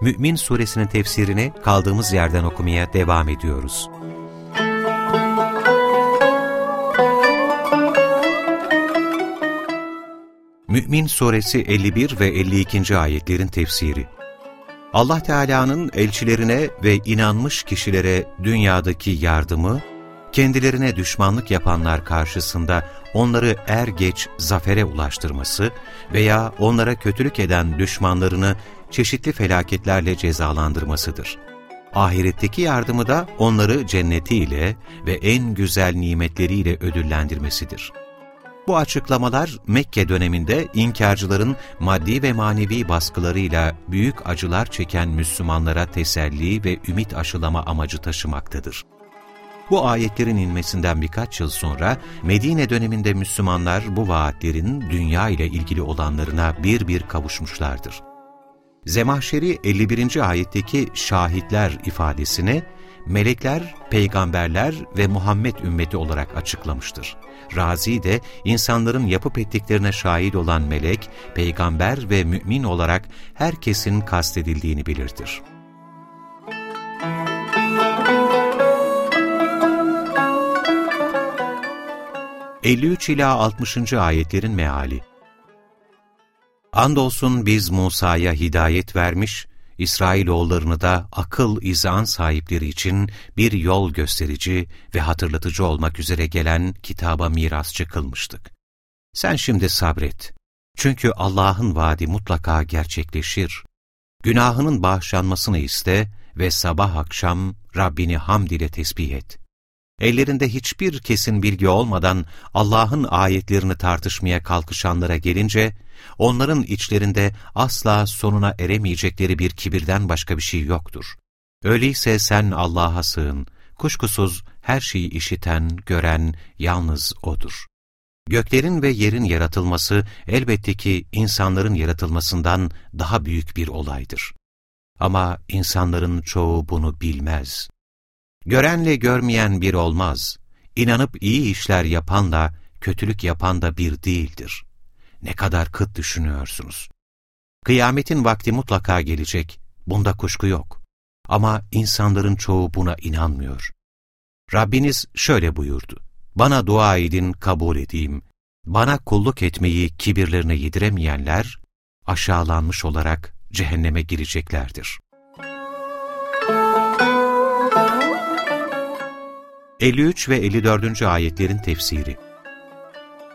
Mü'min Suresinin tefsirini kaldığımız yerden okumaya devam ediyoruz. Mü'min Suresi 51 ve 52. ayetlerin tefsiri Allah Teala'nın elçilerine ve inanmış kişilere dünyadaki yardımı, kendilerine düşmanlık yapanlar karşısında onları er geç zafere ulaştırması veya onlara kötülük eden düşmanlarını çeşitli felaketlerle cezalandırmasıdır. Ahiretteki yardımı da onları cennetiyle ve en güzel nimetleriyle ödüllendirmesidir. Bu açıklamalar Mekke döneminde inkarcıların maddi ve manevi baskılarıyla büyük acılar çeken Müslümanlara teselli ve ümit aşılama amacı taşımaktadır. Bu ayetlerin inmesinden birkaç yıl sonra Medine döneminde Müslümanlar bu vaatlerin dünya ile ilgili olanlarına bir bir kavuşmuşlardır. Zemahşeri 51. ayetteki şahitler ifadesini melekler, peygamberler ve Muhammed ümmeti olarak açıklamıştır. Razi de insanların yapıp ettiklerine şahit olan melek, peygamber ve mümin olarak herkesin kastedildiğini belirtir. 53 ila 60. ayetlerin meali. Andolsun biz Musa'ya hidayet vermiş, İsrailoğullarını da akıl izan sahipleri için bir yol gösterici ve hatırlatıcı olmak üzere gelen kitaba mirasçı kılmıştık. Sen şimdi sabret. Çünkü Allah'ın vaadi mutlaka gerçekleşir. Günahının bağışlanmasını iste ve sabah akşam Rabbini hamd ile tesbih et. Ellerinde hiçbir kesin bilgi olmadan Allah'ın ayetlerini tartışmaya kalkışanlara gelince, onların içlerinde asla sonuna eremeyecekleri bir kibirden başka bir şey yoktur. Öyleyse sen Allah'a sığın, kuşkusuz her şeyi işiten, gören yalnız O'dur. Göklerin ve yerin yaratılması elbette ki insanların yaratılmasından daha büyük bir olaydır. Ama insanların çoğu bunu bilmez. Görenle görmeyen bir olmaz. İnanıp iyi işler yapanla kötülük yapan da bir değildir. Ne kadar kıt düşünüyorsunuz. Kıyametin vakti mutlaka gelecek, bunda kuşku yok. Ama insanların çoğu buna inanmıyor. Rabbiniz şöyle buyurdu. Bana dua edin, kabul edeyim. Bana kulluk etmeyi kibirlerine yediremeyenler, aşağılanmış olarak cehenneme gireceklerdir. 53 ve 54. ayetlerin tefsiri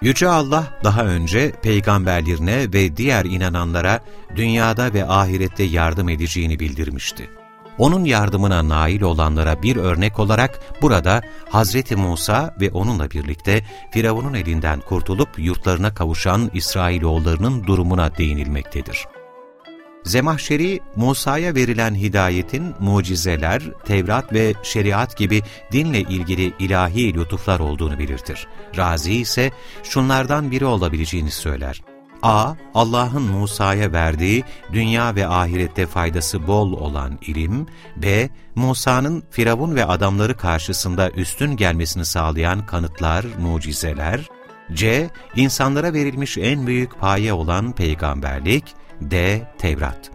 Yüce Allah daha önce peygamberlerine ve diğer inananlara dünyada ve ahirette yardım edeceğini bildirmişti. Onun yardımına nail olanlara bir örnek olarak burada Hazreti Musa ve onunla birlikte Firavun'un elinden kurtulup yurtlarına kavuşan İsrailoğullarının durumuna değinilmektedir. Zemahşeri, Musa'ya verilen hidayetin mucizeler, Tevrat ve şeriat gibi dinle ilgili ilahi lütuflar olduğunu belirtir. Razi ise şunlardan biri olabileceğini söyler. A. Allah'ın Musa'ya verdiği dünya ve ahirette faydası bol olan ilim. B. Musa'nın Firavun ve adamları karşısında üstün gelmesini sağlayan kanıtlar, mucizeler. C. İnsanlara verilmiş en büyük paye olan peygamberlik. D. Tevrat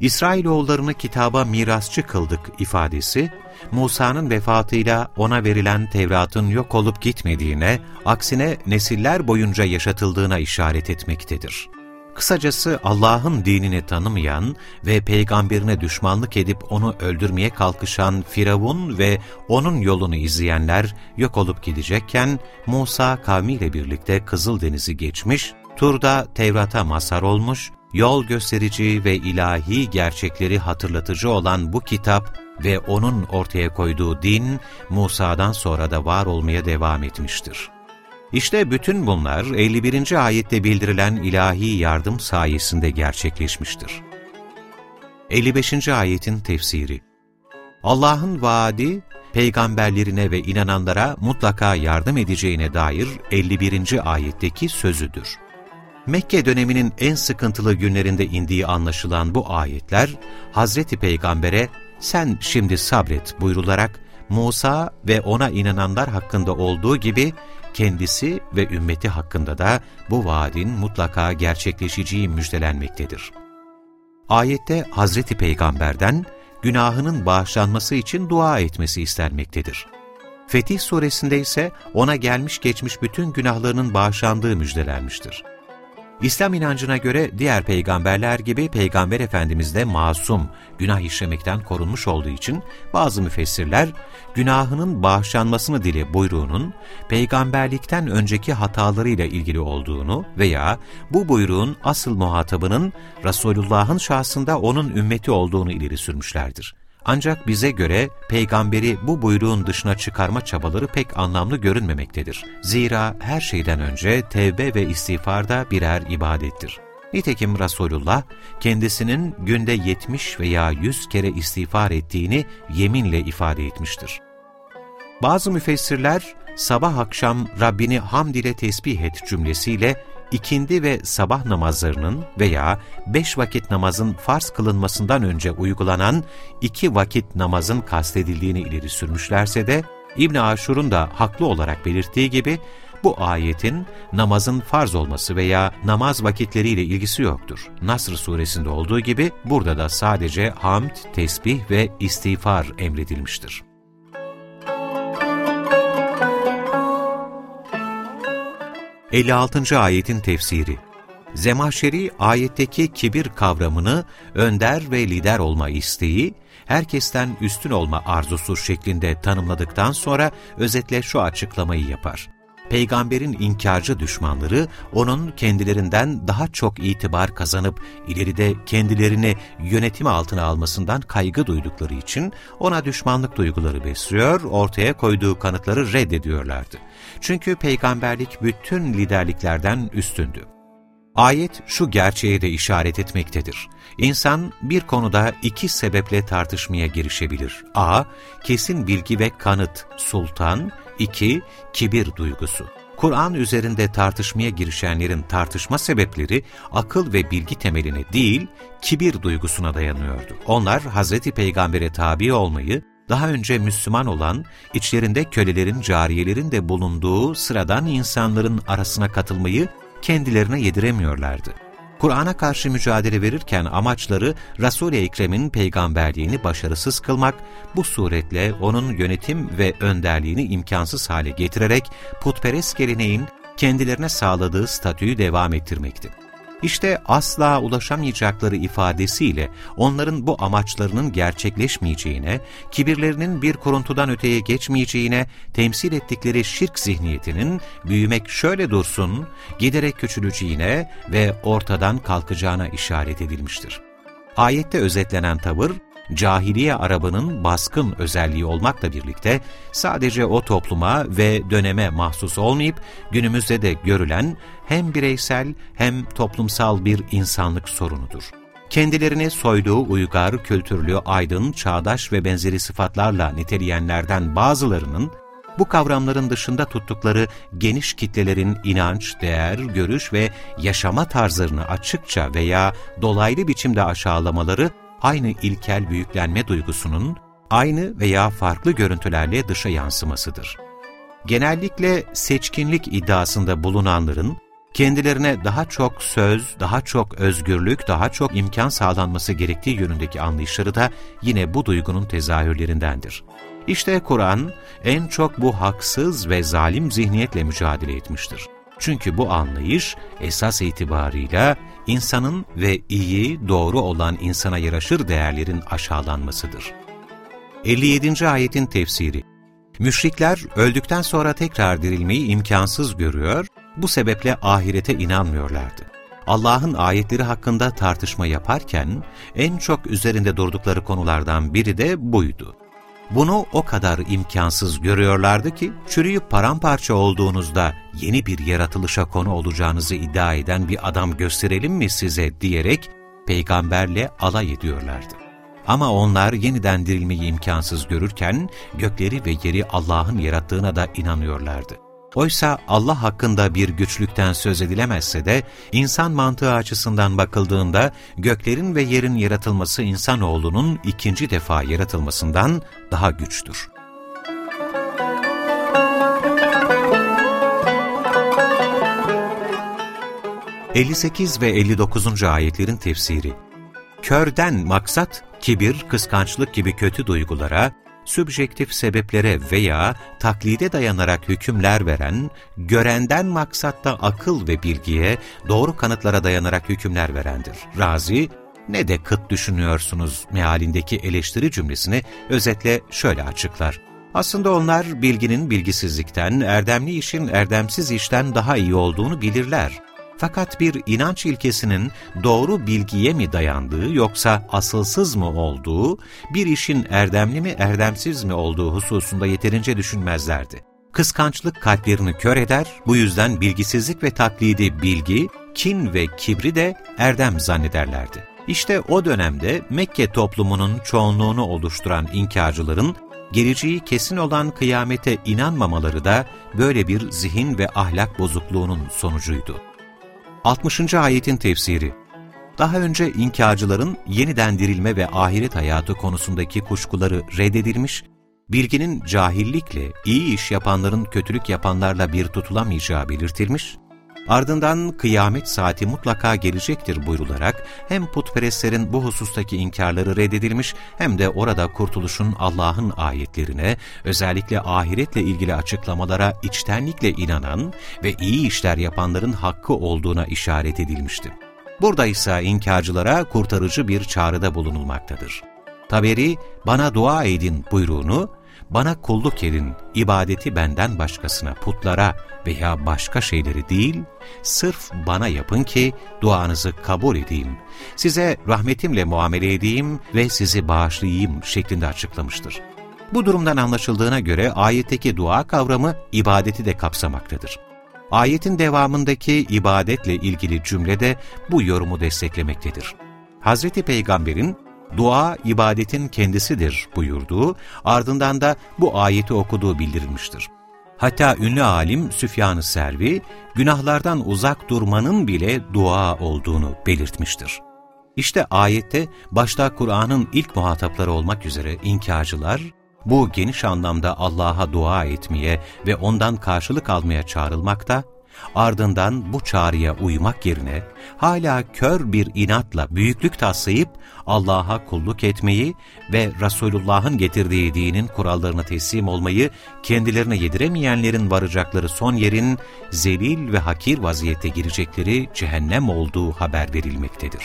İsrailoğullarını kitaba mirasçı kıldık ifadesi, Musa'nın vefatıyla ona verilen Tevrat'ın yok olup gitmediğine, aksine nesiller boyunca yaşatıldığına işaret etmektedir. Kısacası Allah'ın dinini tanımayan ve peygamberine düşmanlık edip onu öldürmeye kalkışan Firavun ve onun yolunu izleyenler yok olup gidecekken, Musa kavmiyle birlikte Kızıldeniz'i geçmiş, Tur'da Tevrat'a mazhar olmuş, yol gösterici ve ilahi gerçekleri hatırlatıcı olan bu kitap ve onun ortaya koyduğu din, Musa'dan sonra da var olmaya devam etmiştir. İşte bütün bunlar 51. ayette bildirilen ilahi yardım sayesinde gerçekleşmiştir. 55. Ayetin Tefsiri Allah'ın vaadi, peygamberlerine ve inananlara mutlaka yardım edeceğine dair 51. ayetteki sözüdür. Mekke döneminin en sıkıntılı günlerinde indiği anlaşılan bu ayetler, Hazreti Peygamber'e sen şimdi sabret buyrularak Musa ve ona inananlar hakkında olduğu gibi kendisi ve ümmeti hakkında da bu vaadin mutlaka gerçekleşeceği müjdelenmektedir. Ayette Hazreti Peygamber'den günahının bağışlanması için dua etmesi istenmektedir. Fetih suresinde ise ona gelmiş geçmiş bütün günahlarının bağışlandığı müjdelenmiştir. İslam inancına göre diğer peygamberler gibi Peygamber Efendimiz de masum, günah işlemekten korunmuş olduğu için bazı müfessirler günahının bağışlanmasını dile buyruğunun peygamberlikten önceki hatalarıyla ilgili olduğunu veya bu buyruğun asıl muhatabının Resulullah'ın şahsında onun ümmeti olduğunu ileri sürmüşlerdir. Ancak bize göre peygamberi bu buyruğun dışına çıkarma çabaları pek anlamlı görünmemektedir. Zira her şeyden önce tevbe ve istiğfar da birer ibadettir. Nitekim Resulullah kendisinin günde 70 veya 100 kere istiğfar ettiğini yeminle ifade etmiştir. Bazı müfessirler sabah akşam Rabbini hamd ile tesbih et cümlesiyle ikindi ve sabah namazlarının veya beş vakit namazın farz kılınmasından önce uygulanan iki vakit namazın kastedildiğini ileri sürmüşlerse de, İbn Aşur'un da haklı olarak belirttiği gibi, bu ayetin namazın farz olması veya namaz vakitleriyle ilgisi yoktur. Nasr suresinde olduğu gibi burada da sadece hamd, tesbih ve istiğfar emredilmiştir. 56. ayetin tefsiri Zemahşeri ayetteki kibir kavramını önder ve lider olma isteği, herkesten üstün olma arzusu şeklinde tanımladıktan sonra özetle şu açıklamayı yapar peygamberin inkarcı düşmanları onun kendilerinden daha çok itibar kazanıp ileride kendilerini yönetim altına almasından kaygı duydukları için ona düşmanlık duyguları besliyor, ortaya koyduğu kanıtları reddediyorlardı. Çünkü peygamberlik bütün liderliklerden üstündü. Ayet şu gerçeğe de işaret etmektedir. İnsan bir konuda iki sebeple tartışmaya girişebilir. A. Kesin bilgi ve kanıt, sultan, 2. Kibir duygusu. Kur'an üzerinde tartışmaya girişenlerin tartışma sebepleri akıl ve bilgi temeline değil, kibir duygusuna dayanıyordu. Onlar Hazreti Peygamber'e tabi olmayı, daha önce Müslüman olan, içlerinde kölelerin, cariyelerin de bulunduğu sıradan insanların arasına katılmayı kendilerine yediremiyorlardı. Kur'an'a karşı mücadele verirken amaçları Resul-i Ekrem'in peygamberliğini başarısız kılmak, bu suretle onun yönetim ve önderliğini imkansız hale getirerek putperest geleneğin kendilerine sağladığı statüyü devam ettirmekti. İşte asla ulaşamayacakları ifadesiyle onların bu amaçlarının gerçekleşmeyeceğine, kibirlerinin bir kuruntudan öteye geçmeyeceğine, temsil ettikleri şirk zihniyetinin büyümek şöyle dursun, giderek küçüleceğine ve ortadan kalkacağına işaret edilmiştir. Ayette özetlenen tavır, cahiliye Arabının baskın özelliği olmakla birlikte sadece o topluma ve döneme mahsus olmayıp günümüzde de görülen hem bireysel hem toplumsal bir insanlık sorunudur. Kendilerini soylu, uygar, kültürlü, aydın, çağdaş ve benzeri sıfatlarla niteleyenlerden bazılarının bu kavramların dışında tuttukları geniş kitlelerin inanç, değer, görüş ve yaşama tarzlarını açıkça veya dolaylı biçimde aşağılamaları aynı ilkel büyüklenme duygusunun aynı veya farklı görüntülerle dışa yansımasıdır. Genellikle seçkinlik iddiasında bulunanların kendilerine daha çok söz, daha çok özgürlük, daha çok imkan sağlanması gerektiği yönündeki anlayışları da yine bu duygunun tezahürlerindendir. İşte Kur'an en çok bu haksız ve zalim zihniyetle mücadele etmiştir. Çünkü bu anlayış esas itibarıyla insanın ve iyi, doğru olan insana yaraşır değerlerin aşağılanmasıdır. 57. ayetin tefsiri Müşrikler öldükten sonra tekrar dirilmeyi imkansız görüyor, bu sebeple ahirete inanmıyorlardı. Allah'ın ayetleri hakkında tartışma yaparken en çok üzerinde durdukları konulardan biri de buydu. Bunu o kadar imkansız görüyorlardı ki, çürüyüp paramparça olduğunuzda yeni bir yaratılışa konu olacağınızı iddia eden bir adam gösterelim mi size diyerek, peygamberle alay ediyorlardı. Ama onlar yeniden dirilmeyi imkansız görürken gökleri ve yeri Allah'ın yarattığına da inanıyorlardı. Oysa Allah hakkında bir güçlükten söz edilemezse de insan mantığı açısından bakıldığında göklerin ve yerin yaratılması insanoğlunun ikinci defa yaratılmasından daha güçtür. 58 ve 59. ayetlerin tefsiri Körden maksat, kibir, kıskançlık gibi kötü duygulara, sübjektif sebeplere veya taklide dayanarak hükümler veren, görenden maksatta akıl ve bilgiye, doğru kanıtlara dayanarak hükümler verendir. Razi, ne de kıt düşünüyorsunuz mealindeki eleştiri cümlesini özetle şöyle açıklar. Aslında onlar bilginin bilgisizlikten, erdemli işin erdemsiz işten daha iyi olduğunu bilirler. Fakat bir inanç ilkesinin doğru bilgiye mi dayandığı yoksa asılsız mı olduğu, bir işin erdemli mi erdemsiz mi olduğu hususunda yeterince düşünmezlerdi. Kıskançlık kalplerini kör eder, bu yüzden bilgisizlik ve taklidi bilgi, kin ve kibri de erdem zannederlerdi. İşte o dönemde Mekke toplumunun çoğunluğunu oluşturan inkarcıların geleceği kesin olan kıyamete inanmamaları da böyle bir zihin ve ahlak bozukluğunun sonucuydu. 60. ayetin tefsiri Daha önce inkarcıların yeniden dirilme ve ahiret hayatı konusundaki kuşkuları reddedilmiş, bilginin cahillikle, iyi iş yapanların kötülük yapanlarla bir tutulamayacağı belirtilmiş, Ardından kıyamet saati mutlaka gelecektir buyrularak hem putperestlerin bu husustaki inkarları reddedilmiş hem de orada kurtuluşun Allah'ın ayetlerine, özellikle ahiretle ilgili açıklamalara içtenlikle inanan ve iyi işler yapanların hakkı olduğuna işaret edilmişti. Burada ise inkarcılara kurtarıcı bir çağrıda bulunulmaktadır. Taberi, bana dua edin buyruğunu, bana kulluk edin, ibadeti benden başkasına, putlara veya başka şeyleri değil, sırf bana yapın ki duanızı kabul edeyim, size rahmetimle muamele edeyim ve sizi bağışlayayım şeklinde açıklamıştır. Bu durumdan anlaşıldığına göre ayetteki dua kavramı ibadeti de kapsamaktadır. Ayetin devamındaki ibadetle ilgili cümlede bu yorumu desteklemektedir. Hazreti Peygamber'in dua ibadetin kendisidir buyurduğu, ardından da bu ayeti okuduğu bildirilmiştir. Hatta ünlü alim Süfyan-ı Servi, günahlardan uzak durmanın bile dua olduğunu belirtmiştir. İşte ayette başta Kur'an'ın ilk muhatapları olmak üzere inkarcılar, bu geniş anlamda Allah'a dua etmeye ve ondan karşılık almaya çağrılmakta Ardından bu çağrıya uymak yerine hala kör bir inatla büyüklük taslayıp Allah'a kulluk etmeyi ve Resulullah'ın getirdiği dinin kurallarına teslim olmayı kendilerine yediremeyenlerin varacakları son yerin zelil ve hakir vaziyette girecekleri cehennem olduğu haber verilmektedir.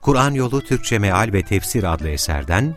Kur'an Yolu Türkçe Meal ve Tefsir adlı eserden